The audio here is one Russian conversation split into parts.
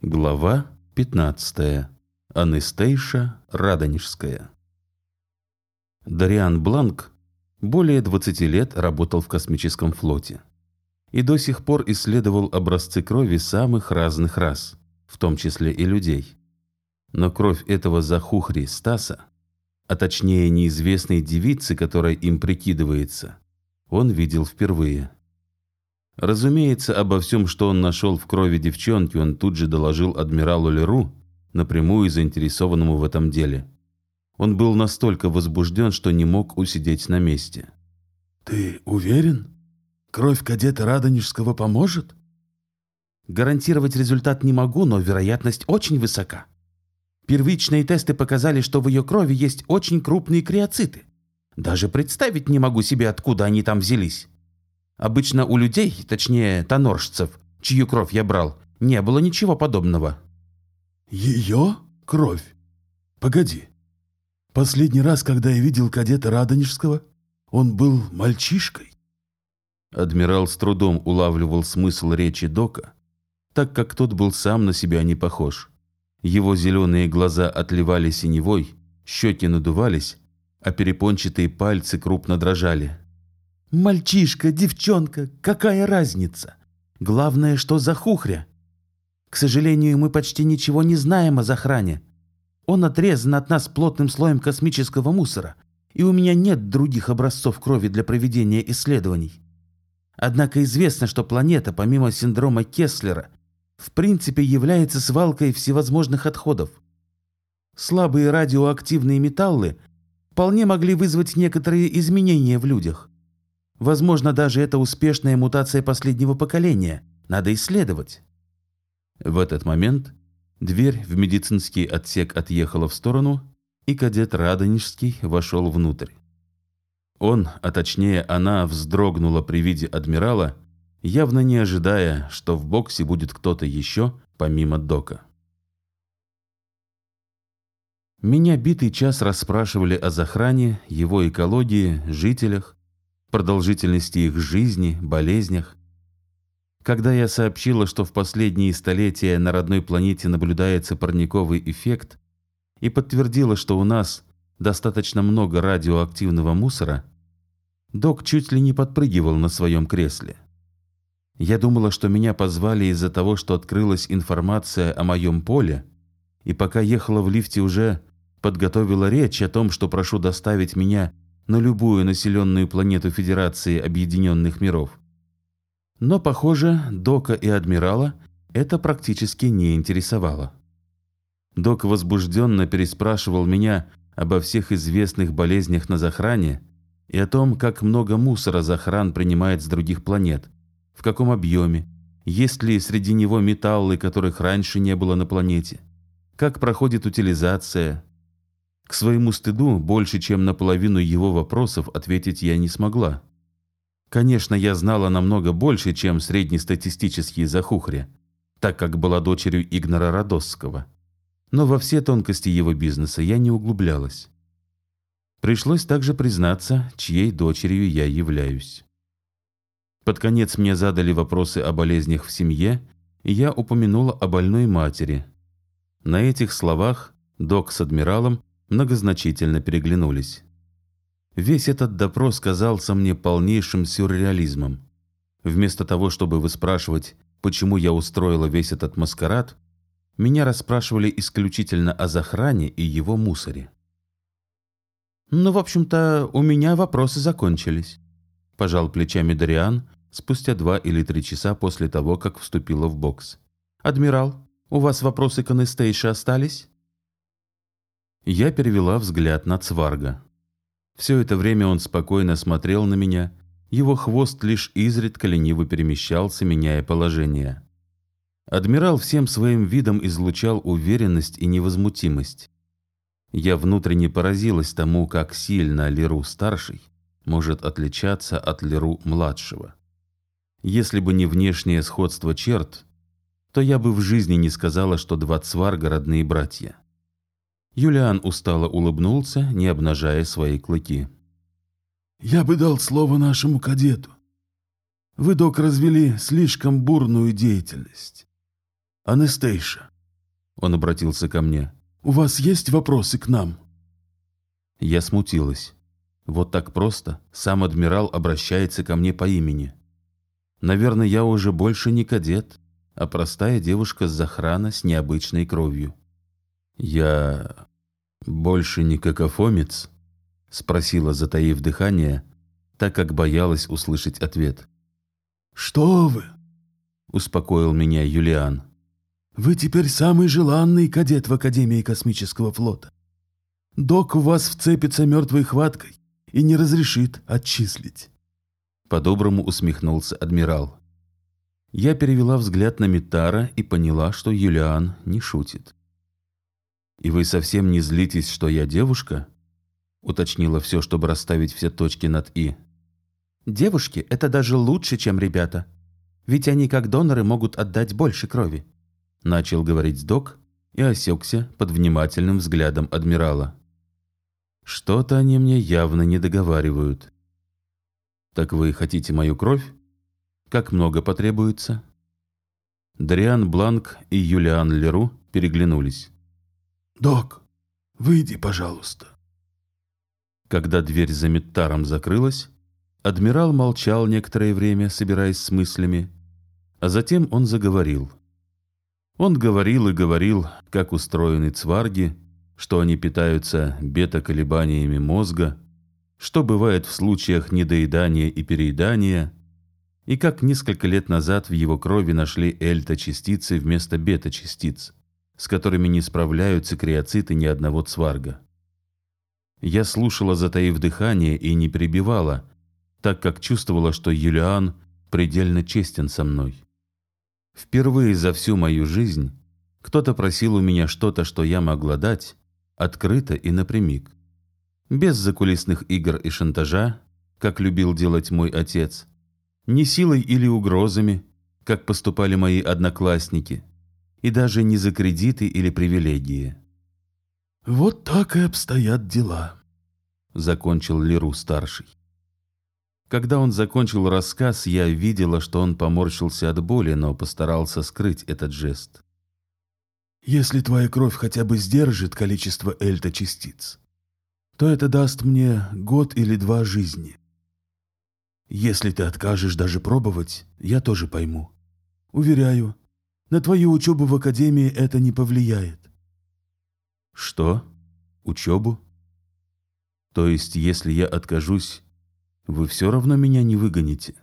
Глава 15. Анестейша Радонежская. Дариан Бланк более 20 лет работал в космическом флоте и до сих пор исследовал образцы крови самых разных рас, в том числе и людей. Но кровь этого захухри Стаса, а точнее неизвестной девицы, которая им прикидывается, он видел впервые – Разумеется, обо всем, что он нашел в крови девчонки, он тут же доложил адмиралу Леру, напрямую заинтересованному в этом деле. Он был настолько возбужден, что не мог усидеть на месте. «Ты уверен? Кровь кадета Радонежского поможет?» «Гарантировать результат не могу, но вероятность очень высока. Первичные тесты показали, что в ее крови есть очень крупные криоциты. Даже представить не могу себе, откуда они там взялись. Обычно у людей, точнее, тоноржцев, чью кровь я брал, не было ничего подобного. Ее кровь? Погоди. Последний раз, когда я видел кадета Радонежского, он был мальчишкой. Адмирал с трудом улавливал смысл речи Дока, так как тот был сам на себя не похож. Его зеленые глаза отливали синевой, щеки надувались, а перепончатые пальцы крупно дрожали. Мальчишка, девчонка, какая разница? Главное, что за хухря. К сожалению, мы почти ничего не знаем о Захране. Он отрезан от нас плотным слоем космического мусора, и у меня нет других образцов крови для проведения исследований. Однако известно, что планета, помимо синдрома Кеслера, в принципе является свалкой всевозможных отходов. Слабые радиоактивные металлы вполне могли вызвать некоторые изменения в людях. Возможно, даже это успешная мутация последнего поколения. Надо исследовать. В этот момент дверь в медицинский отсек отъехала в сторону, и кадет Радонежский вошел внутрь. Он, а точнее она, вздрогнула при виде адмирала, явно не ожидая, что в боксе будет кто-то еще, помимо Дока. Меня битый час расспрашивали о захране, его экологии, жителях, продолжительности их жизни, болезнях. Когда я сообщила, что в последние столетия на родной планете наблюдается парниковый эффект, и подтвердила, что у нас достаточно много радиоактивного мусора, док чуть ли не подпрыгивал на своем кресле. Я думала, что меня позвали из-за того, что открылась информация о моем поле, и пока ехала в лифте уже подготовила речь о том, что прошу доставить меня на любую населенную планету Федерации Объединенных Миров. Но, похоже, Дока и Адмирала это практически не интересовало. Док возбужденно переспрашивал меня обо всех известных болезнях на Захране и о том, как много мусора Захран принимает с других планет, в каком объеме, есть ли среди него металлы, которых раньше не было на планете, как проходит утилизация, к своему стыду, больше чем наполовину его вопросов ответить я не смогла. Конечно, я знала намного больше, чем среднестатистические захухри, так как была дочерью Игнора Родосского. Но во все тонкости его бизнеса я не углублялась. Пришлось также признаться, чьей дочерью я являюсь. Под конец мне задали вопросы о болезнях в семье, и я упомянула о больной матери. На этих словах док с адмиралом многозначительно переглянулись. Весь этот допрос казался мне полнейшим сюрреализмом. Вместо того, чтобы выспрашивать, почему я устроила весь этот маскарад, меня расспрашивали исключительно о захране и его мусоре. «Ну, в общем-то, у меня вопросы закончились», – пожал плечами Дариан спустя два или три часа после того, как вступила в бокс. «Адмирал, у вас вопросы к Анестейше остались?» Я перевела взгляд на Цварга. Все это время он спокойно смотрел на меня, его хвост лишь изредка лениво перемещался, меняя положение. Адмирал всем своим видом излучал уверенность и невозмутимость. Я внутренне поразилась тому, как сильно Леру-старший может отличаться от Леру-младшего. Если бы не внешнее сходство черт, то я бы в жизни не сказала, что два цварга родные братья. Юлиан устало улыбнулся, не обнажая свои клыки. «Я бы дал слово нашему кадету. Вы, док, развели слишком бурную деятельность. Анестейша, Он обратился ко мне. у вас есть вопросы к нам? Я смутилась. Вот так просто сам адмирал обращается ко мне по имени. Наверное, я уже больше не кадет, а простая девушка с захрана с необычной кровью. Я больше не какофомец? Спросила, затаив дыхание, так как боялась услышать ответ. Что вы? Успокоил меня Юлиан. Вы теперь самый желанный кадет в Академии космического флота. Док у вас вцепится мертвой хваткой и не разрешит отчислить. По-доброму усмехнулся адмирал. Я перевела взгляд на Митара и поняла, что Юлиан не шутит. «И вы совсем не злитесь, что я девушка?» Уточнила все, чтобы расставить все точки над «и». Девушки – это даже лучше, чем ребята. Ведь они, как доноры, могут отдать больше крови. Начал говорить док и осекся под внимательным взглядом адмирала. Что-то они мне явно не договаривают. Так вы хотите мою кровь? Как много потребуется? Дриан Бланк и Юлиан Леру переглянулись. Док, выйди, пожалуйста. Когда дверь за Миттаром закрылась, адмирал молчал некоторое время, собираясь с мыслями, а затем он заговорил. Он говорил и говорил, как устроены цварги, что они питаются бета-колебаниями мозга, что бывает в случаях недоедания и переедания, и как несколько лет назад в его крови нашли эльта-частицы вместо бета-частиц, с которыми не справляются криоциты ни одного цварга. Я слушала, затаив дыхание, и не перебивала, так как чувствовала, что Юлиан предельно честен со мной. Впервые за всю мою жизнь кто-то просил у меня что-то, что я могла дать, открыто и напрямик. Без закулисных игр и шантажа, как любил делать мой отец, не силой или угрозами, как поступали мои одноклассники, и даже не за кредиты или привилегии. Вот так и обстоят дела, закончил Леру-старший. Когда он закончил рассказ, я видела, что он поморщился от боли, но постарался скрыть этот жест. Если твоя кровь хотя бы сдержит количество эльта-частиц, то это даст мне год или два жизни. Если ты откажешь даже пробовать, я тоже пойму. Уверяю, на твою учебу в академии это не повлияет. Что? Учебу? То есть, если я откажусь, вы все равно меня не выгоните?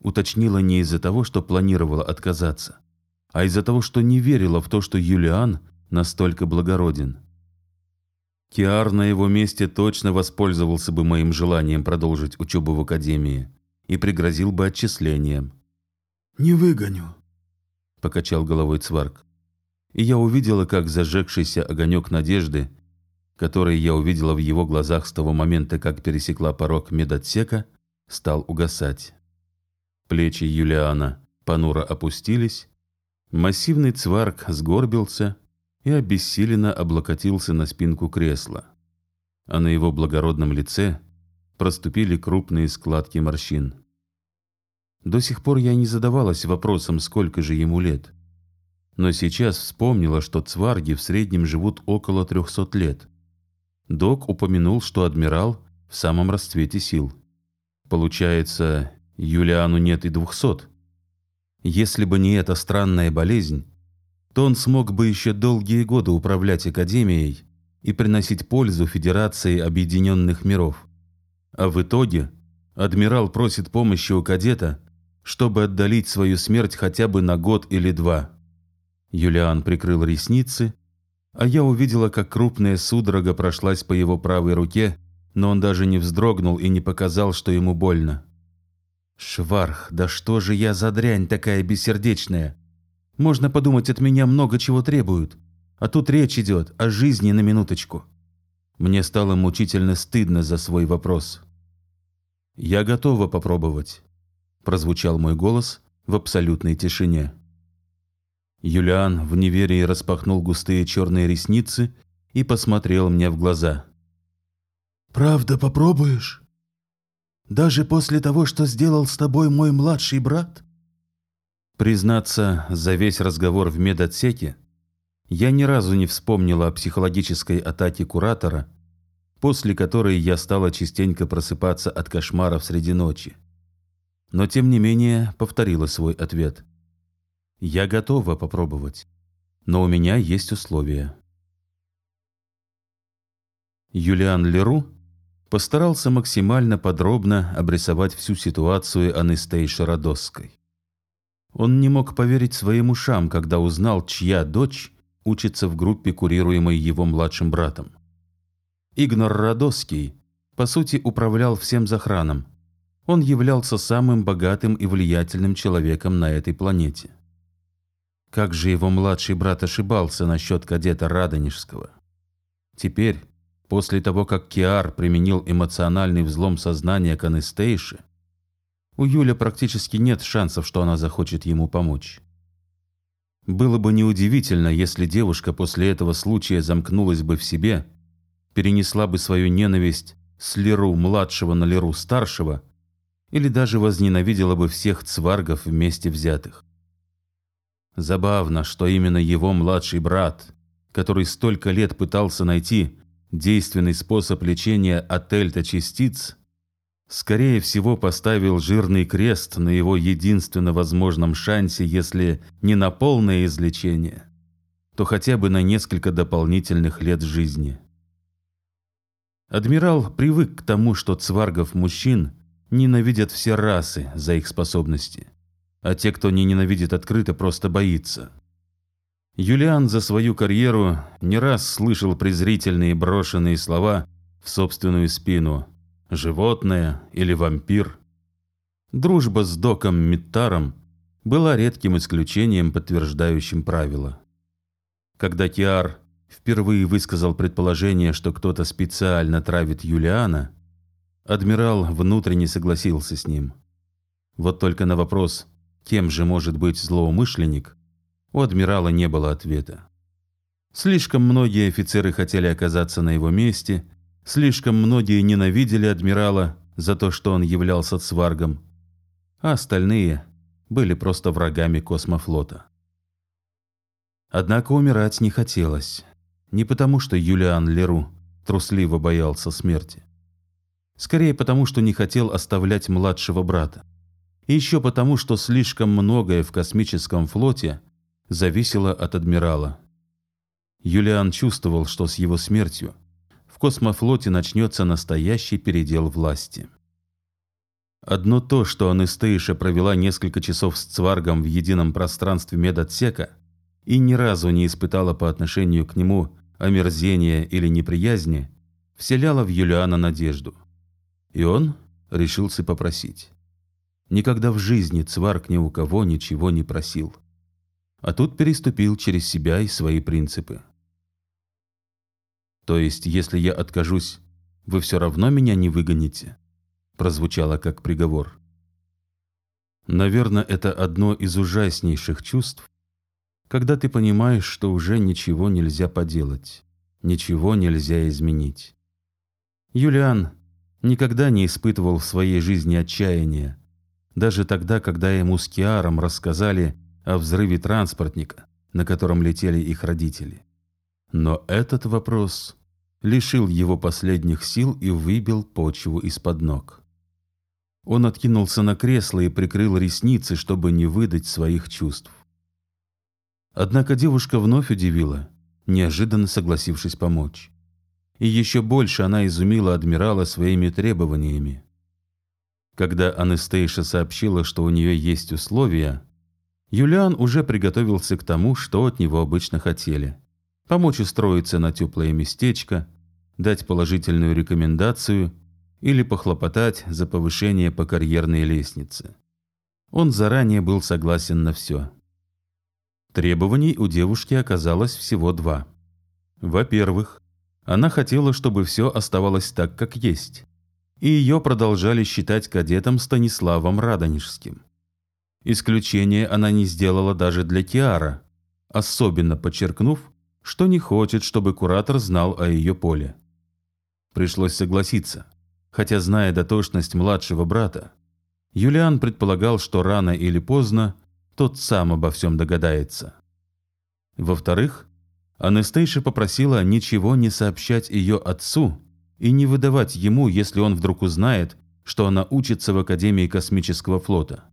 Уточнила не из-за того, что планировала отказаться, а из-за того, что не верила в то, что Юлиан настолько благороден. Киар на его месте точно воспользовался бы моим желанием продолжить учебу в академии и пригрозил бы отчислением. «Не выгоню», — покачал головой Цварк. И я увидела, как зажегшийся огонек надежды, который я увидела в его глазах с того момента, как пересекла порог медотсека, стал угасать. Плечи Юлиана понуро опустились, массивный Цварк сгорбился и обессиленно облокотился на спинку кресла, а на его благородном лице проступили крупные складки морщин. До сих пор я не задавалась вопросом, сколько же ему лет. Но сейчас вспомнила, что цварги в среднем живут около 300 лет. Док упомянул, что адмирал в самом расцвете сил. Получается, Юлиану нет и 200. Если бы не эта странная болезнь, то он смог бы еще долгие годы управлять Академией и приносить пользу Федерации Объединенных Миров. А в итоге адмирал просит помощи у кадета, чтобы отдалить свою смерть хотя бы на год или два. Юлиан прикрыл ресницы, а я увидела, как крупная судорога прошлась по его правой руке, но он даже не вздрогнул и не показал, что ему больно. «Шварх, да что же я за дрянь такая бессердечная? Можно подумать, от меня много чего требуют. А тут речь идет о жизни на минуточку. Мне стало мучительно стыдно за свой вопрос. «Я готова попробовать», – прозвучал мой голос в абсолютной тишине. Юлиан в неверии распахнул густые черные ресницы и посмотрел мне в глаза. «Правда Признаться, за весь разговор в медотсеке я ни разу не вспомнила о психологической атаке куратора, после которой я стала частенько просыпаться от кошмаров среди ночи. Но тем не менее повторила свой ответ. Я готова попробовать, но у меня есть условия. Юлиан Леру постарался максимально подробно обрисовать всю ситуацию Анестейши Родосской. Он не мог поверить своим ушам, когда узнал, чья дочь учится в группе, курируемой его младшим братом. Игнор Радосский, по сути, управлял всем захраном. Он являлся самым богатым и влиятельным человеком на этой планете. Как же его младший брат ошибался насчет кадета Радонежского. Теперь, после того, как Киар применил эмоциональный взлом сознания к у Юля практически нет шансов, что она захочет ему помочь. Было бы неудивительно, если девушка после этого случая замкнулась бы в себе, перенесла бы свою ненависть с Леру-младшего на Леру-старшего или даже возненавидела бы всех цваргов вместе взятых. Забавно, что именно его младший брат, который столько лет пытался найти действенный способ лечения от эльта-частиц, скорее всего, поставил жирный крест на его единственно возможном шансе, если не на полное излечение, то хотя бы на несколько дополнительных лет жизни. Адмирал привык к тому, что цваргов мужчин ненавидят все расы за их способности, а те, кто не ненавидит открыто, просто боится. Юлиан за свою карьеру не раз слышал презрительные брошенные слова в собственную спину – животное или вампир. Дружба с Доком Миттаром была редким исключением, подтверждающим правило. Когда Киар впервые высказал предположение, что кто-то специально травит Юлиана, адмирал внутренне согласился с ним. Вот только на вопрос, кем же может быть злоумышленник, у адмирала не было ответа. Слишком многие офицеры хотели оказаться на его месте – Слишком многие ненавидели адмирала за то, что он являлся цваргом, а остальные были просто врагами космофлота. Однако умирать не хотелось. Не потому, что Юлиан Леру трусливо боялся смерти. Скорее потому, что не хотел оставлять младшего брата. И еще потому, что слишком многое в космическом флоте зависело от адмирала. Юлиан чувствовал, что с его смертью космофлоте начнется настоящий передел власти. Одно то, что Анестейша провела несколько часов с Цваргом в едином пространстве медотсека и ни разу не испытала по отношению к нему омерзения или неприязни, вселяло в Юлиана надежду. И он решился попросить. Никогда в жизни Цварг ни у кого ничего не просил. А тут переступил через себя и свои принципы. То есть, если я откажусь, вы все равно меня не выгоните? Прозвучало как приговор. Наверное, это одно из ужаснейших чувств, когда ты понимаешь, что уже ничего нельзя поделать, ничего нельзя изменить. Юлиан никогда не испытывал в своей жизни отчаяния, даже тогда, когда ему с Киаром рассказали о взрыве транспортника, на котором летели их родители. Но этот вопрос лишил его последних сил и выбил почву из-под ног. Он откинулся на кресло и прикрыл ресницы, чтобы не выдать своих чувств. Однако девушка вновь удивила, неожиданно согласившись помочь. И еще больше она изумила адмирала своими требованиями. Когда Анастейша сообщила, что у нее есть условия, Юлиан уже приготовился к тому, что от него обычно хотели – помочь устроиться на теплое местечко, дать положительную рекомендацию или похлопотать за повышение по карьерной лестнице. Он заранее был согласен на все. Требований у девушки оказалось всего два. Во-первых, она хотела, чтобы все оставалось так, как есть, и ее продолжали считать кадетом Станиславом Радонежским. Исключение она не сделала даже для Киара, особенно подчеркнув, что не хочет, чтобы куратор знал о ее поле. Пришлось согласиться, хотя, зная дотошность младшего брата, Юлиан предполагал, что рано или поздно тот сам обо всем догадается. Во-вторых, Анастейша попросила ничего не сообщать ее отцу и не выдавать ему, если он вдруг узнает, что она учится в Академии космического флота.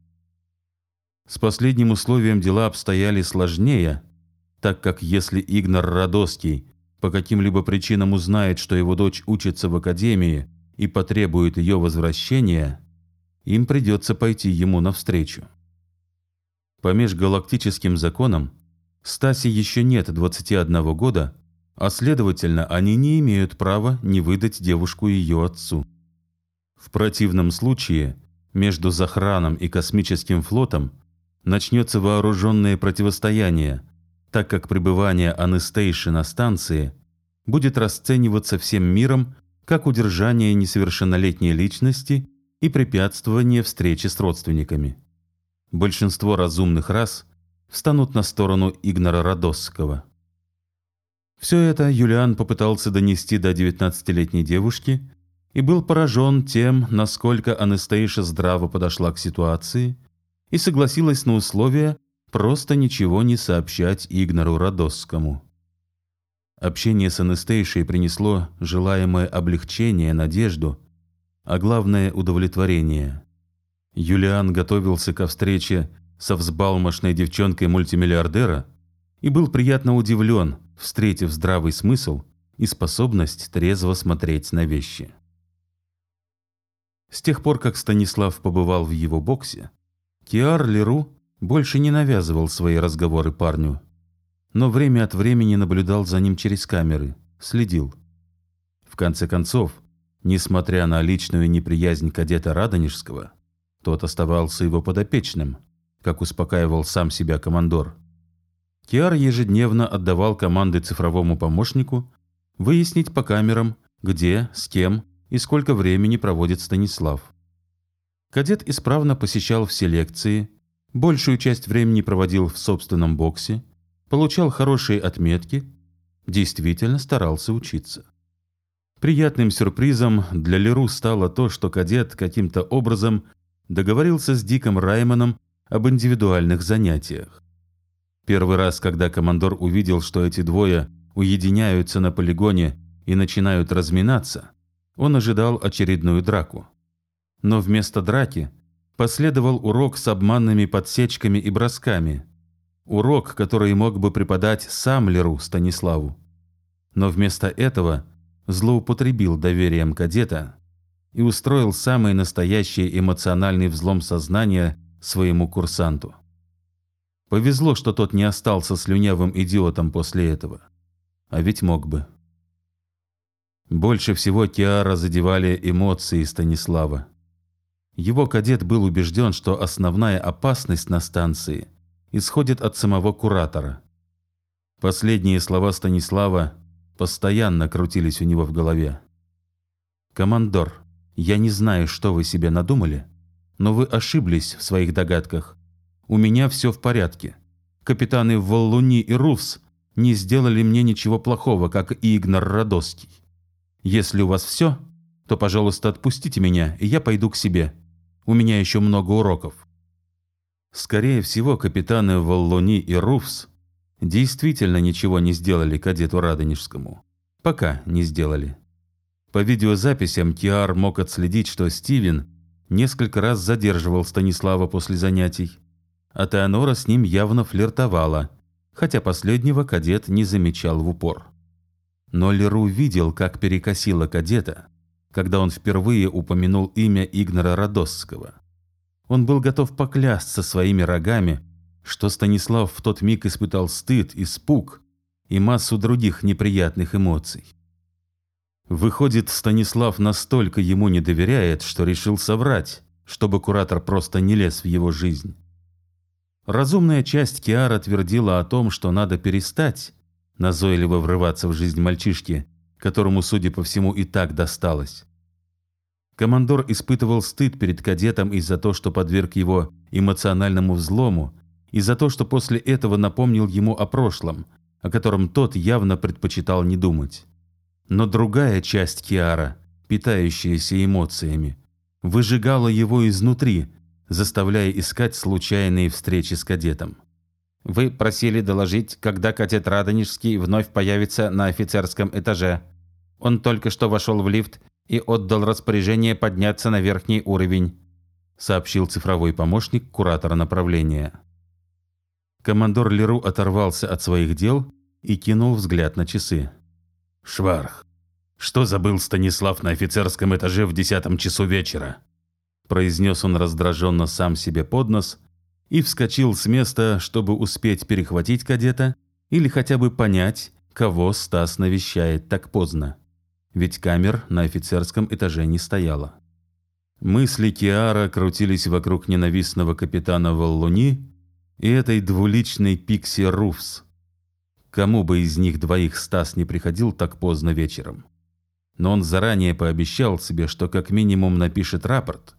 С последним условием дела обстояли сложнее, так как если Игнар Радоский по каким-либо причинам узнает, что его дочь учится в Академии и потребует ее возвращения, им придется пойти ему навстречу. По межгалактическим законам Стасе еще нет 21 года, а следовательно, они не имеют права не выдать девушку ее отцу. В противном случае между Захраном и космическим флотом начнется вооруженное противостояние, так как пребывание Анестейши на станции будет расцениваться всем миром как удержание несовершеннолетней личности и препятствование встрече с родственниками. Большинство разумных рас встанут на сторону Игнора Родосского. Все это Юлиан попытался донести до 19-летней девушки и был поражен тем, насколько Анастейша здраво подошла к ситуации и согласилась на условия просто ничего не сообщать Игнору Родосскому. Общение с Анастейшей принесло желаемое облегчение, надежду, а главное – удовлетворение. Юлиан готовился ко встрече со взбалмошной девчонкой мультимиллиардера и был приятно удивлен, встретив здравый смысл и способность трезво смотреть на вещи. С тех пор, как Станислав побывал в его боксе, Киар Леру больше не навязывал свои разговоры парню, но время от времени наблюдал за ним через камеры, следил. В конце концов, несмотря на личную неприязнь кадета Радонежского, тот оставался его подопечным, как успокаивал сам себя командор. Киар ежедневно отдавал команды цифровому помощнику выяснить по камерам, где, с кем и сколько времени проводит Станислав. Кадет исправно посещал все лекции, большую часть времени проводил в собственном боксе, получал хорошие отметки, действительно старался учиться. Приятным сюрпризом для Леру стало то, что кадет каким-то образом договорился с Диком Раймоном об индивидуальных занятиях. Первый раз, когда командор увидел, что эти двое уединяются на полигоне и начинают разминаться, он ожидал очередную драку. Но вместо драки последовал урок с обманными подсечками и бросками. Урок, который мог бы преподать сам Леру Станиславу. Но вместо этого злоупотребил доверием кадета и устроил самый настоящий эмоциональный взлом сознания своему курсанту. Повезло, что тот не остался слюнявым идиотом после этого. А ведь мог бы. Больше всего Киара задевали эмоции Станислава. Его кадет был убежден, что основная опасность на станции исходит от самого куратора. Последние слова Станислава постоянно крутились у него в голове. «Командор, я не знаю, что вы себе надумали, но вы ошиблись в своих догадках. У меня все в порядке. Капитаны Воллуни и Руфс не сделали мне ничего плохого, как и Игнар Радоский. Если у вас все, то, пожалуйста, отпустите меня, и я пойду к себе. У меня еще много уроков». Скорее всего, капитаны Воллуни и Руфс действительно ничего не сделали кадету Радонежскому. Пока не сделали. По видеозаписям Киар мог отследить, что Стивен несколько раз задерживал Станислава после занятий, а Теонора с ним явно флиртовала, хотя последнего кадет не замечал в упор. Но Леру видел, как перекосило кадета, когда он впервые упомянул имя Игнора Родосского. Он был готов поклясться своими рогами, что Станислав в тот миг испытал стыд, испуг и массу других неприятных эмоций. Выходит, Станислав настолько ему не доверяет, что решил соврать, чтобы куратор просто не лез в его жизнь. Разумная часть Киара твердила о том, что надо перестать назойливо врываться в жизнь мальчишки, которому, судя по всему, и так досталось. Командор испытывал стыд перед кадетом из-за того, что подверг его эмоциональному взлому, и за то, что после этого напомнил ему о прошлом, о котором тот явно предпочитал не думать. Но другая часть Киара, питающаяся эмоциями, выжигала его изнутри, заставляя искать случайные встречи с кадетом. «Вы просили доложить, когда кадет Радонежский вновь появится на офицерском этаже. Он только что вошел в лифт и отдал распоряжение подняться на верхний уровень», сообщил цифровой помощник куратора направления. Командор Леру оторвался от своих дел и кинул взгляд на часы. «Шварх, что забыл Станислав на офицерском этаже в десятом часу вечера?» произнес он раздраженно сам себе под нос и вскочил с места, чтобы успеть перехватить кадета или хотя бы понять, кого Стас навещает так поздно. Ведь камер на офицерском этаже не стояло. Мысли Киара крутились вокруг ненавистного капитана Валлуни и этой двуличной Пикси Руфс. Кому бы из них двоих Стас не приходил так поздно вечером. Но он заранее пообещал себе, что как минимум напишет рапорт,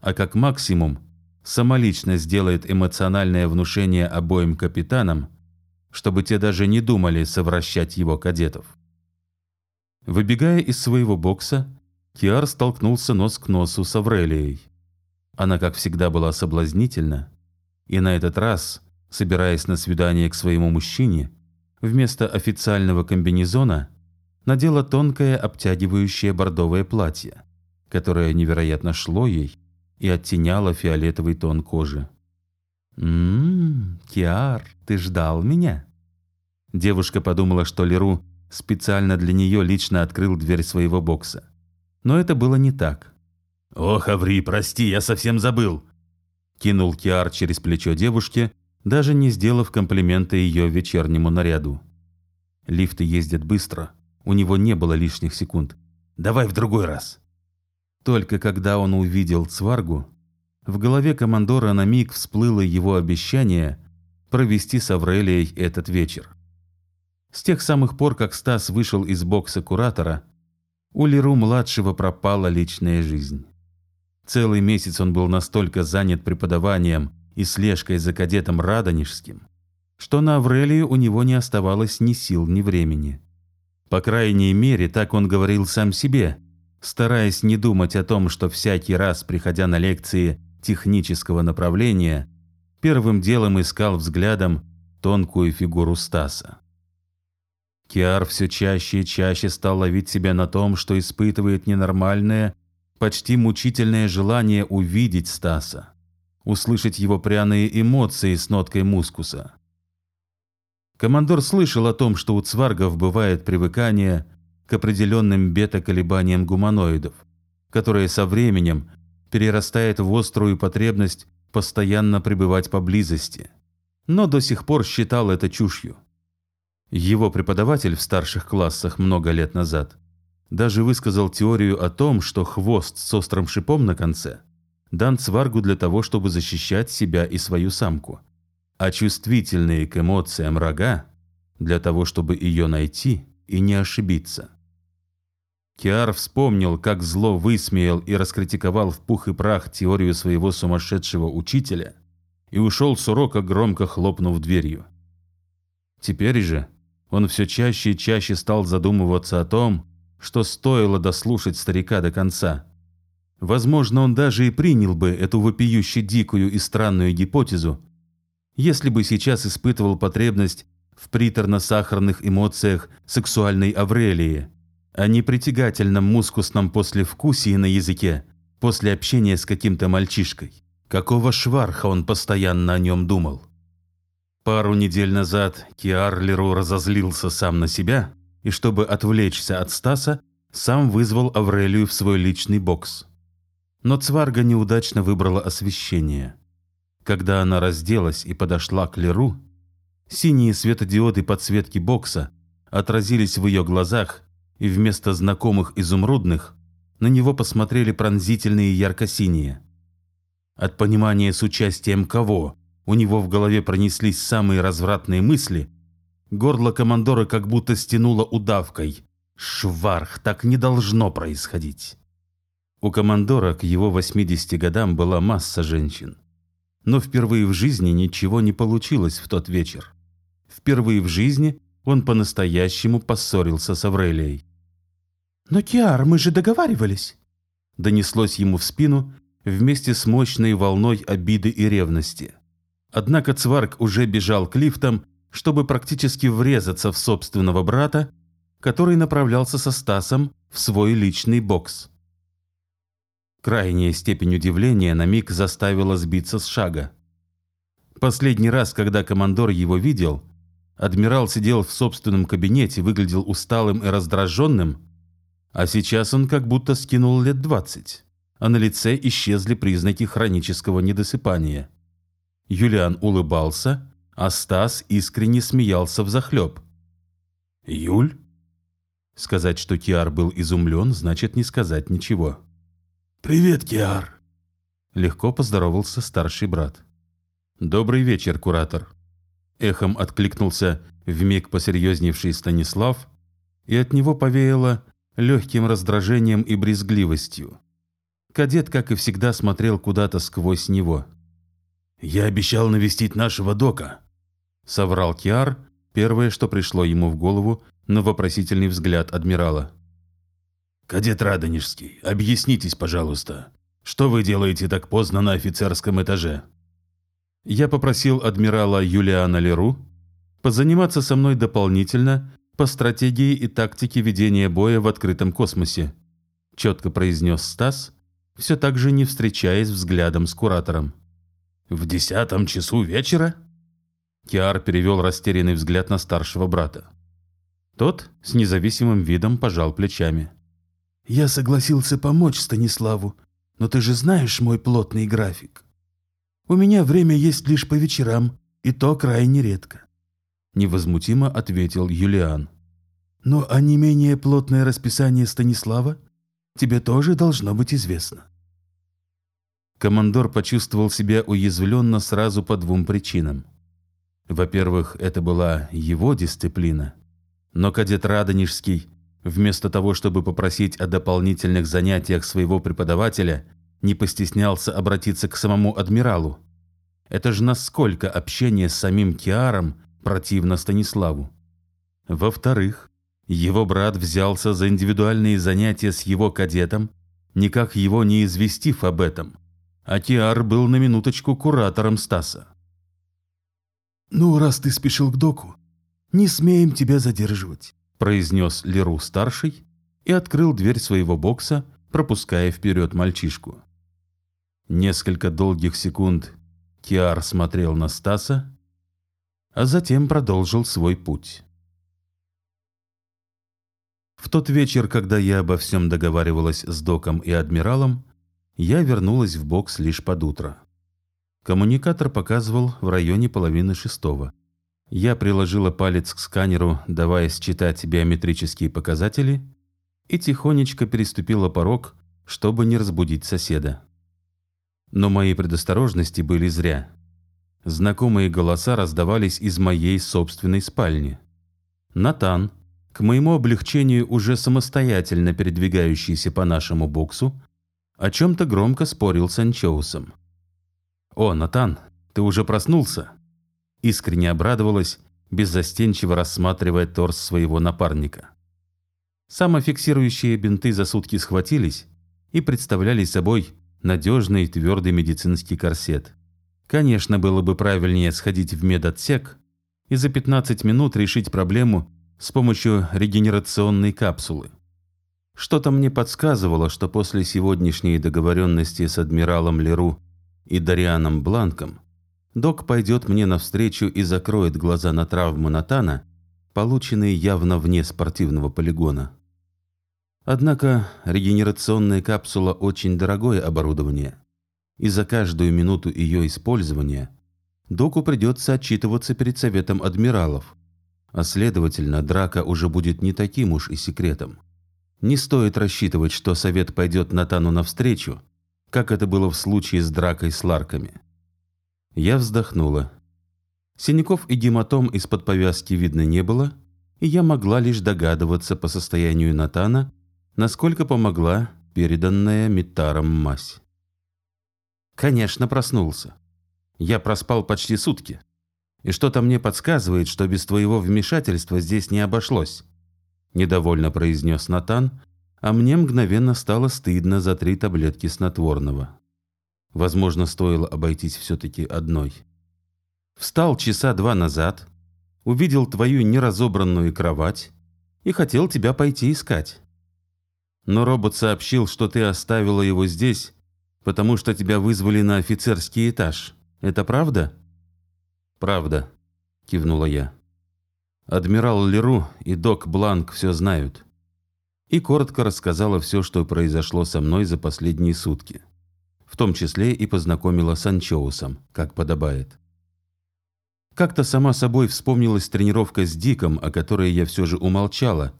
а как максимум самолично сделает эмоциональное внушение обоим капитанам, чтобы те даже не думали совращать его кадетов. Выбегая из своего бокса, Киар столкнулся нос к носу с Аврелией. Она, как всегда, была соблазнительна, и на этот раз, собираясь на свидание к своему мужчине, вместо официального комбинезона надела тонкое обтягивающее бордовое платье, которое невероятно шло ей и оттеняло фиолетовый тон кожи. «Ммм, Киар, ты ждал меня?» Девушка подумала, что Леру специально для нее лично открыл дверь своего бокса. Но это было не так. «Ох, Аври, прости, я совсем забыл!» кинул Киар через плечо девушке, даже не сделав комплимента ее вечернему наряду. Лифты ездят быстро, у него не было лишних секунд. Давай в другой раз. Только когда он увидел Цваргу, в голове командора на миг всплыло его обещание провести с Аврелией этот вечер. С тех самых пор, как Стас вышел из бокса куратора, у Леру-младшего пропала личная жизнь. Целый месяц он был настолько занят преподаванием и слежкой за кадетом Радонежским, что на Аврелию у него не оставалось ни сил, ни времени. По крайней мере, так он говорил сам себе, стараясь не думать о том, что всякий раз, приходя на лекции технического направления, первым делом искал взглядом тонкую фигуру Стаса. Киар все чаще и чаще стал ловить себя на том, что испытывает ненормальное почти мучительное желание увидеть Стаса, услышать его пряные эмоции с ноткой мускуса. Командор слышал о том, что у цваргов бывает привыкание к определенным бета-колебаниям гуманоидов, которое со временем перерастает в острую потребность постоянно пребывать поблизости, но до сих пор считал это чушью. Его преподаватель в старших классах много лет назад даже высказал теорию о том, что хвост с острым шипом на конце дан цваргу для того, чтобы защищать себя и свою самку, а чувствительные к эмоциям рога для того, чтобы ее найти и не ошибиться. Киар вспомнил, как зло высмеял и раскритиковал в пух и прах теорию своего сумасшедшего учителя и ушел с урока, громко хлопнув дверью. Теперь же он все чаще и чаще стал задумываться о том, что стоило дослушать старика до конца. Возможно, он даже и принял бы эту вопиюще дикую и странную гипотезу, если бы сейчас испытывал потребность в приторно-сахарных эмоциях сексуальной Аврелии, а не притягательном мускусном послевкусии на языке после общения с каким-то мальчишкой. Какого шварха он постоянно о нем думал? Пару недель назад Киарлеру разозлился сам на себя и, чтобы отвлечься от Стаса, сам вызвал Аврелию в свой личный бокс. Но Цварга неудачно выбрала освещение. Когда она разделась и подошла к Леру, синие светодиоды подсветки бокса отразились в ее глазах, и вместо знакомых изумрудных на него посмотрели пронзительные ярко-синие. От понимания с участием кого у него в голове пронеслись самые развратные мысли – Горло командора как будто стянуло удавкой. Шварх, так не должно происходить. У командора к его 80 годам была масса женщин. Но впервые в жизни ничего не получилось в тот вечер. Впервые в жизни он по-настоящему поссорился с Аврелией. «Но, Киар, мы же договаривались!» Донеслось ему в спину, вместе с мощной волной обиды и ревности. Однако Цварк уже бежал к лифтам, чтобы практически врезаться в собственного брата, который направлялся со Стасом в свой личный бокс. Крайняя степень удивления на миг заставила сбиться с шага. Последний раз, когда командор его видел, адмирал сидел в собственном кабинете, выглядел усталым и раздраженным, а сейчас он как будто скинул лет двадцать, а на лице исчезли признаки хронического недосыпания. Юлиан улыбался, а Стас искренне смеялся взахлеб. «Юль?» Сказать, что Киар был изумлен, значит не сказать ничего. «Привет, Киар!» Легко поздоровался старший брат. «Добрый вечер, куратор!» Эхом откликнулся вмиг посерьезневший Станислав, и от него повеяло легким раздражением и брезгливостью. Кадет, как и всегда, смотрел куда-то сквозь него. «Я обещал навестить нашего дока», — соврал Киар, первое, что пришло ему в голову, на вопросительный взгляд адмирала. «Кадет Радонежский, объяснитесь, пожалуйста, что вы делаете так поздно на офицерском этаже?» Я попросил адмирала Юлиана Леру позаниматься со мной дополнительно по стратегии и тактике ведения боя в открытом космосе, четко произнес Стас, все так же не встречаясь взглядом с куратором. «В десятом часу вечера?» Киар перевел растерянный взгляд на старшего брата. Тот с независимым видом пожал плечами. Я согласился помочь Станиславу, но ты же знаешь мой плотный график. У меня время есть лишь по вечерам, и то крайне редко. Невозмутимо ответил Юлиан. Но а не менее плотное расписание Станислава тебе тоже должно быть известно. Командор почувствовал себя уязвленно сразу по двум причинам. Во-первых, это была его дисциплина, но кадет Радонежский Вместо того, чтобы попросить о дополнительных занятиях своего преподавателя, не постеснялся обратиться к самому адмиралу. Это же насколько общение с самим Киаром противно Станиславу. Во-вторых, его брат взялся за индивидуальные занятия с его кадетом, никак его не известив об этом, а Киар был на минуточку куратором Стаса. «Ну, раз ты спешил к доку, не смеем тебя задерживать произнес Леру-старший и открыл дверь своего бокса, пропуская вперед мальчишку. Несколько долгих секунд Киар смотрел на Стаса, а затем продолжил свой путь. В тот вечер, когда я обо всем договаривалась с доком и адмиралом, я вернулась в бокс лишь под утро. Коммуникатор показывал в районе половины шестого. Я приложила палец к сканеру, давая считать биометрические показатели, и тихонечко переступила порог, чтобы не разбудить соседа. Но мои предосторожности были зря. Знакомые голоса раздавались из моей собственной спальни. Натан, к моему облегчению уже самостоятельно передвигающийся по нашему боксу, о чем-то громко спорил с Анчоусом. «О, Натан, ты уже проснулся?» Искренне обрадовалась, беззастенчиво рассматривая торс своего напарника. Самофиксирующие бинты за сутки схватились и представляли собой надежный твердый медицинский корсет. Конечно, было бы правильнее сходить в медотсек и за 15 минут решить проблему с помощью регенерационной капсулы. Что-то мне подсказывало, что после сегодняшней договоренности с адмиралом Леру и Дарианом Бланком Док пойдет мне навстречу и закроет глаза на травмы Натана, полученные явно вне спортивного полигона. Однако регенерационная капсула очень дорогое оборудование, и за каждую минуту ее использования доку придется отчитываться перед советом адмиралов, а следовательно, драка уже будет не таким уж и секретом. Не стоит рассчитывать, что совет пойдет Натану навстречу, как это было в случае с дракой с ларками. Я вздохнула. Синяков и гематом из-под повязки видно не было, и я могла лишь догадываться по состоянию Натана, насколько помогла переданная Митаром мазь. Конечно, проснулся. Я проспал почти сутки. И что-то мне подсказывает, что без твоего вмешательства здесь не обошлось. Недовольно произнес Натан, а мне мгновенно стало стыдно за три таблетки снотворного. Возможно, стоило обойтись все-таки одной. Встал часа два назад, увидел твою неразобранную кровать и хотел тебя пойти искать. Но робот сообщил, что ты оставила его здесь, потому что тебя вызвали на офицерский этаж. Это правда? Правда, кивнула я. Адмирал Леру и док Бланк все знают. И коротко рассказала все, что произошло со мной за последние сутки. В том числе и познакомила с Анчоусом, как подобает. Как-то сама собой вспомнилась тренировка с Диком, о которой я все же умолчала,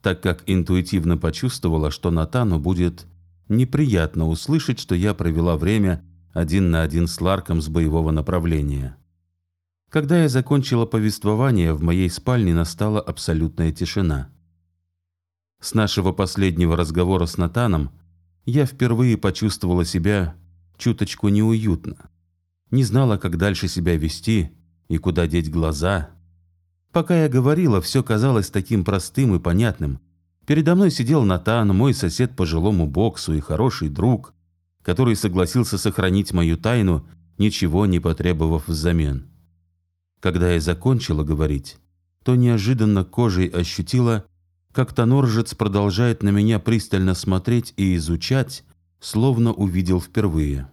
так как интуитивно почувствовала, что Натану будет неприятно услышать, что я провела время один на один с Ларком с боевого направления. Когда я закончила повествование, в моей спальне настала абсолютная тишина. С нашего последнего разговора с Натаном я впервые почувствовала себя чуточку неуютно. Не знала, как дальше себя вести и куда деть глаза. Пока я говорила, все казалось таким простым и понятным. Передо мной сидел Натан, мой сосед по жилому боксу и хороший друг, который согласился сохранить мою тайну, ничего не потребовав взамен. Когда я закончила говорить, то неожиданно кожей ощутила, как тоноржец продолжает на меня пристально смотреть и изучать, словно увидел впервые.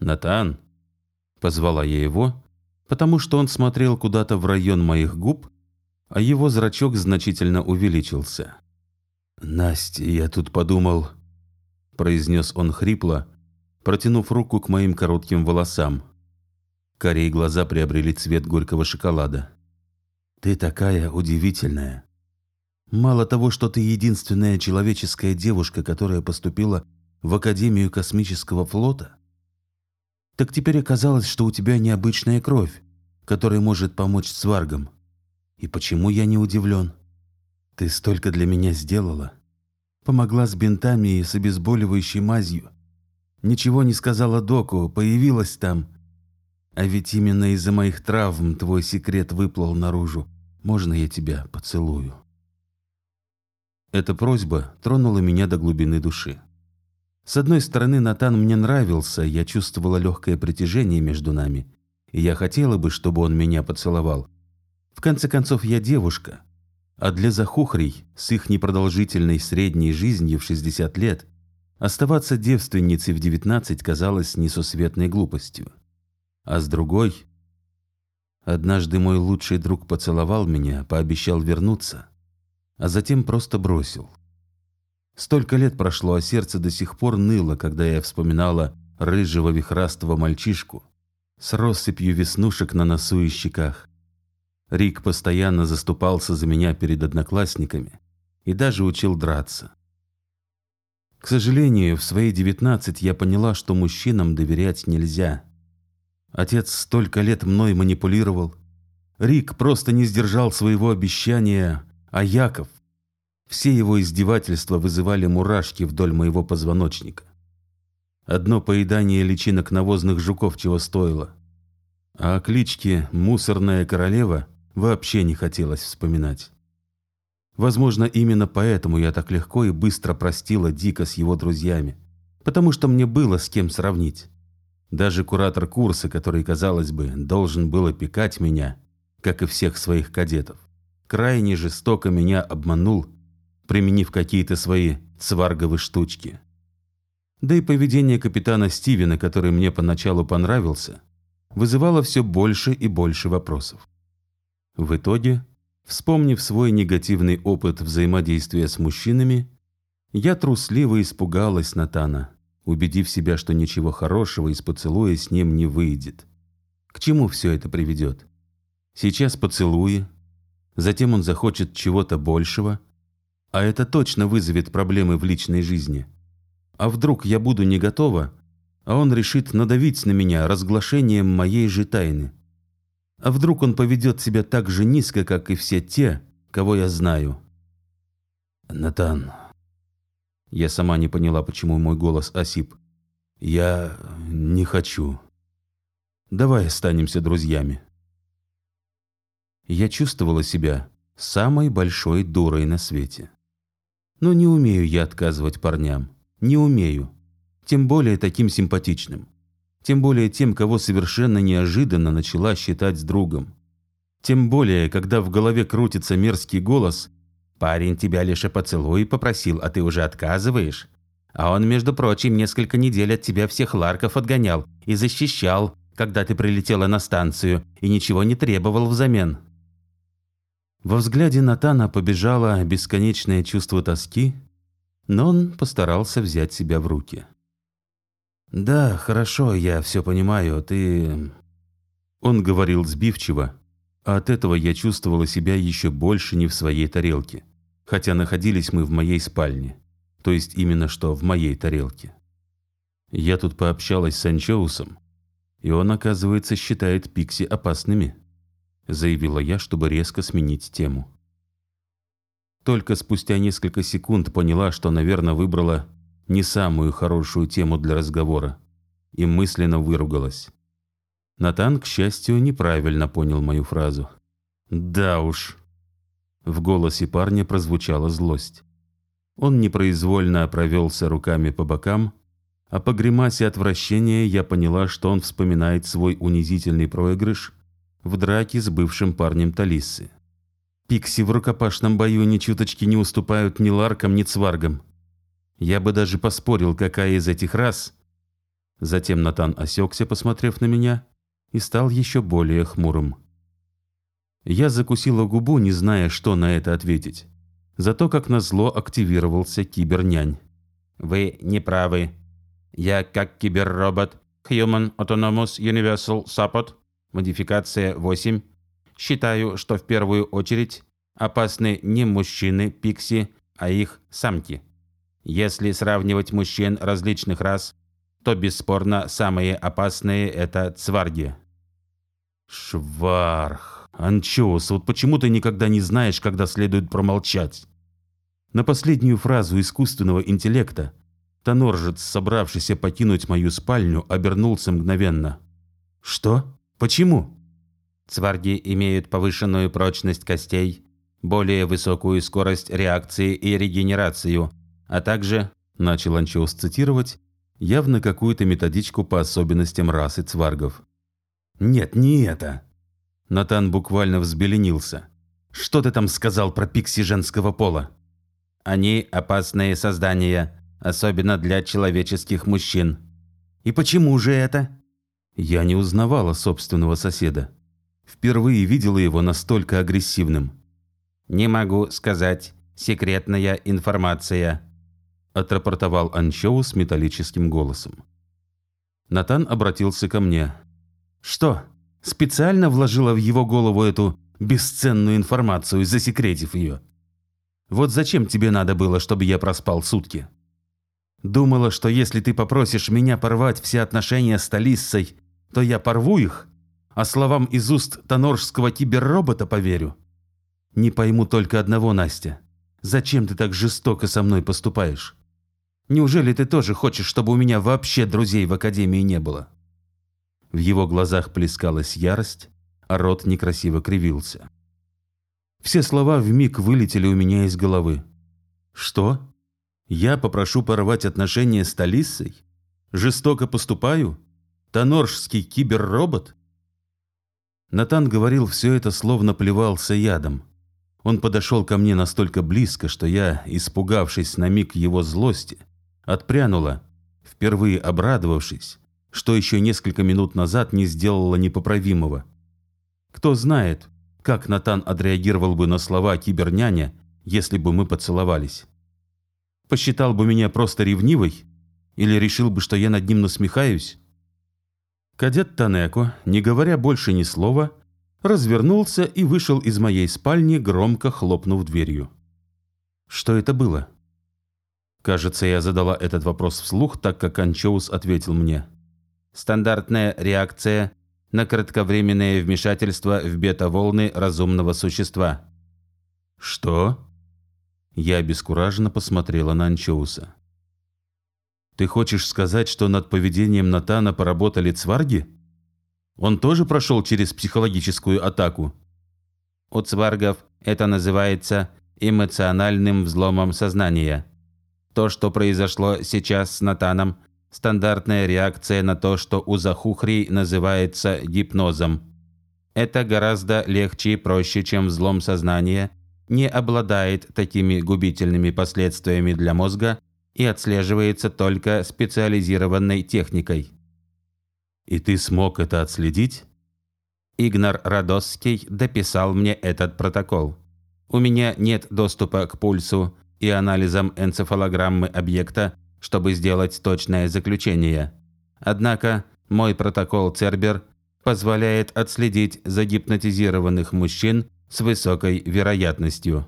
«Натан!» — позвала я его, потому что он смотрел куда-то в район моих губ, а его зрачок значительно увеличился. «Настя, я тут подумал...» — произнес он хрипло, протянув руку к моим коротким волосам. Корей глаза приобрели цвет горького шоколада. «Ты такая удивительная. Мало того, что ты единственная человеческая девушка, которая поступила в Академию космического флота, так теперь оказалось, что у тебя необычная кровь, которая может помочь сваргам. И почему я не удивлен? Ты столько для меня сделала. Помогла с бинтами и с обезболивающей мазью. Ничего не сказала доку, появилась там. А ведь именно из-за моих травм твой секрет выплыл наружу. Можно я тебя поцелую?» Эта просьба тронула меня до глубины души. С одной стороны, Натан мне нравился, я чувствовала легкое притяжение между нами, и я хотела бы, чтобы он меня поцеловал. В конце концов, я девушка, а для захухрей с их непродолжительной средней жизнью в 60 лет оставаться девственницей в 19 казалось несусветной глупостью. А с другой... Однажды мой лучший друг поцеловал меня, пообещал вернуться, а затем просто бросил. Столько лет прошло, а сердце до сих пор ныло, когда я вспоминала рыжего вихрастого мальчишку с россыпью веснушек на носу и щеках. Рик постоянно заступался за меня перед одноклассниками и даже учил драться. К сожалению, в свои девятнадцать я поняла, что мужчинам доверять нельзя. Отец столько лет мной манипулировал. Рик просто не сдержал своего обещания, а Яков все его издевательства вызывали мурашки вдоль моего позвоночника. Одно поедание личинок навозных жуков чего стоило. А о кличке «Мусорная королева» вообще не хотелось вспоминать. Возможно, именно поэтому я так легко и быстро простила Дика с его друзьями, потому что мне было с кем сравнить. Даже куратор курса, который, казалось бы, должен был опекать меня, как и всех своих кадетов, крайне жестоко меня обманул применив какие-то свои цварговые штучки. Да и поведение капитана Стивена, который мне поначалу понравился, вызывало все больше и больше вопросов. В итоге, вспомнив свой негативный опыт взаимодействия с мужчинами, я трусливо испугалась Натана, убедив себя, что ничего хорошего из поцелуя с ним не выйдет. К чему все это приведет? Сейчас поцелуи, затем он захочет чего-то большего – а это точно вызовет проблемы в личной жизни. А вдруг я буду не готова, а он решит надавить на меня разглашением моей же тайны? А вдруг он поведет себя так же низко, как и все те, кого я знаю? Натан. Я сама не поняла, почему мой голос осип. Я не хочу. Давай останемся друзьями. Я чувствовала себя самой большой дурой на свете. Но не умею я отказывать парням. Не умею. Тем более таким симпатичным. Тем более тем, кого совершенно неожиданно начала считать другом. Тем более, когда в голове крутится мерзкий голос «Парень тебя лишь и поцелуй попросил, а ты уже отказываешь?» А он, между прочим, несколько недель от тебя всех ларков отгонял и защищал, когда ты прилетела на станцию, и ничего не требовал взамен. Во взгляде Натана побежало бесконечное чувство тоски, но он постарался взять себя в руки. «Да, хорошо, я все понимаю, ты...» Он говорил сбивчиво, а от этого я чувствовала себя еще больше не в своей тарелке, хотя находились мы в моей спальне, то есть именно что в моей тарелке. Я тут пообщалась с Анчоусом, и он, оказывается, считает Пикси опасными, заявила я, чтобы резко сменить тему. Только спустя несколько секунд поняла, что, наверное, выбрала не самую хорошую тему для разговора, и мысленно выругалась. Натан, к счастью, неправильно понял мою фразу. «Да уж». В голосе парня прозвучала злость. Он непроизвольно провелся руками по бокам, а по гримасе отвращения я поняла, что он вспоминает свой унизительный проигрыш в драке с бывшим парнем Талиссы. Пикси в рукопашном бою ни чуточки не уступают ни Ларкам, ни Цваргам. Я бы даже поспорил, какая из этих рас. Затем Натан осекся, посмотрев на меня, и стал еще более хмурым. Я закусила губу, не зная, что на это ответить. Зато, как назло, активировался кибернянь. «Вы не правы. Я как киберробот Human Autonomous Universal Support, модификация 8, считаю, что в первую очередь опасны не мужчины пикси, а их самки. Если сравнивать мужчин различных рас, то бесспорно самые опасные – это цварги. Шварх, Анчоус, вот почему ты никогда не знаешь, когда следует промолчать? На последнюю фразу искусственного интеллекта Тоноржец, собравшийся покинуть мою спальню, обернулся мгновенно. «Что? Почему?» Цварги имеют повышенную прочность костей, более высокую скорость реакции и регенерацию, а также, начал Анчоус цитировать, явно какую-то методичку по особенностям расы цваргов. «Нет, не это!» Натан буквально взбеленился. «Что ты там сказал про пикси женского пола?» «Они опасные создания, особенно для человеческих мужчин». «И почему же это?» Я не узнавала собственного соседа. Впервые видела его настолько агрессивным. «Не могу сказать. Секретная информация», отрапортовал Анчоу с металлическим голосом. Натан обратился ко мне. «Что, специально вложила в его голову эту бесценную информацию, засекретив ее? Вот зачем тебе надо было, чтобы я проспал сутки? Думала, что если ты попросишь меня порвать все отношения с Талиссой, то я порву их, а словам из уст тоноржского киберробота поверю? Не пойму только одного, Настя. Зачем ты так жестоко со мной поступаешь? Неужели ты тоже хочешь, чтобы у меня вообще друзей в академии не было?» В его глазах плескалась ярость, а рот некрасиво кривился. Все слова вмиг вылетели у меня из головы. «Что? Я попрошу порвать отношения с Талиссой? Жестоко поступаю? Тоноржский киберробот?» Натан говорил все это, словно плевался ядом. Он подошел ко мне настолько близко, что я, испугавшись на миг его злости, отпрянула, впервые обрадовавшись, что еще несколько минут назад не сделала непоправимого. Кто знает, как Натан отреагировал бы на слова киберняня, если бы мы поцеловались. Посчитал бы меня просто ревнивой или решил бы, что я над ним насмехаюсь? Кадет Танеко, не говоря больше ни слова, развернулся и вышел из моей спальни, громко хлопнув дверью. Что это было? Кажется, я задала этот вопрос вслух, так как Анчоус ответил мне. Стандартная реакция на кратковременное вмешательство в бета-волны разумного существа. Что? Я обескураженно посмотрела на Анчоуса. Ты хочешь сказать, что над поведением Натана поработали цварги? Он тоже прошел через психологическую атаку? У цваргов это называется эмоциональным взломом сознания. То, что произошло сейчас с Натаном, Стандартная реакция на то, что у захухрей называется гипнозом. Это гораздо легче и проще, чем взлом сознания, не обладает такими губительными последствиями для мозга и отслеживается только специализированной техникой. И ты смог это отследить? Игнар Радосский дописал мне этот протокол. У меня нет доступа к пульсу и анализам энцефалограммы объекта, чтобы сделать точное заключение. Однако мой протокол Цербер позволяет отследить загипнотизированных мужчин с высокой вероятностью.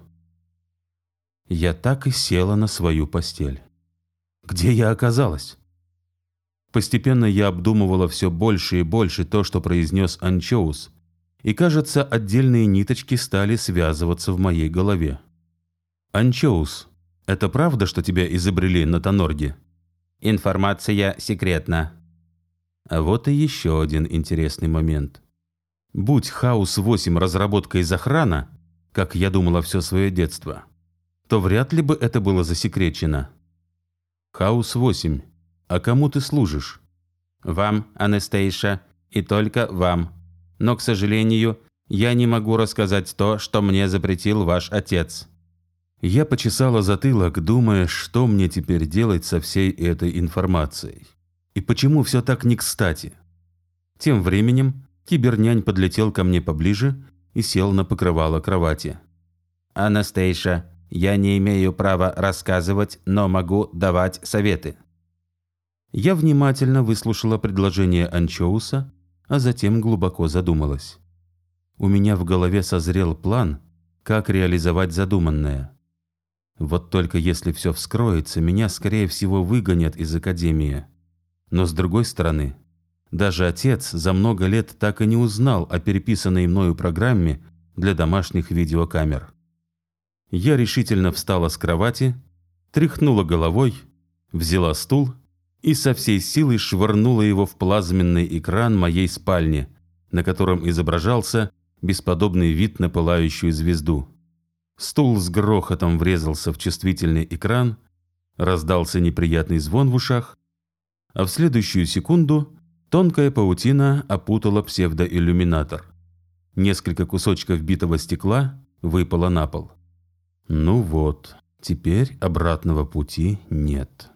Я так и села на свою постель. Где я оказалась? Постепенно я обдумывала все больше и больше то, что произнес Анчоус, и, кажется, отдельные ниточки стали связываться в моей голове. «Анчоус, это правда, что тебя изобрели на Тонорге?» «Информация секретна». А вот и еще один интересный момент. Будь Хаус-8 разработкой из охрана, как я думала все свое детство, то вряд ли бы это было засекречено. Хаус-8, а кому ты служишь? Вам, Анастейша, и только вам. Но, к сожалению, я не могу рассказать то, что мне запретил ваш отец. Я почесала затылок, думая, что мне теперь делать со всей этой информацией. И почему все так не кстати? Тем временем кибернянь подлетел ко мне поближе и сел на покрывало кровати. «Анастейша, я не имею права рассказывать, но могу давать советы. Я внимательно выслушала предложение Анчоуса, а затем глубоко задумалась. У меня в голове созрел план, как реализовать задуманное. Вот только если все вскроется, меня, скорее всего, выгонят из академии. Но с другой стороны, даже отец за много лет так и не узнал о переписанной мною программе для домашних видеокамер. Я решительно встала с кровати, тряхнула головой, взяла стул и со всей силой швырнула его в плазменный экран моей спальни, на котором изображался бесподобный вид на пылающую звезду. Стул с грохотом врезался в чувствительный экран, раздался неприятный звон в ушах, а в следующую секунду тонкая паутина опутала псевдоиллюминатор. Несколько кусочков битого стекла выпало на пол. Ну вот, теперь обратного пути нет.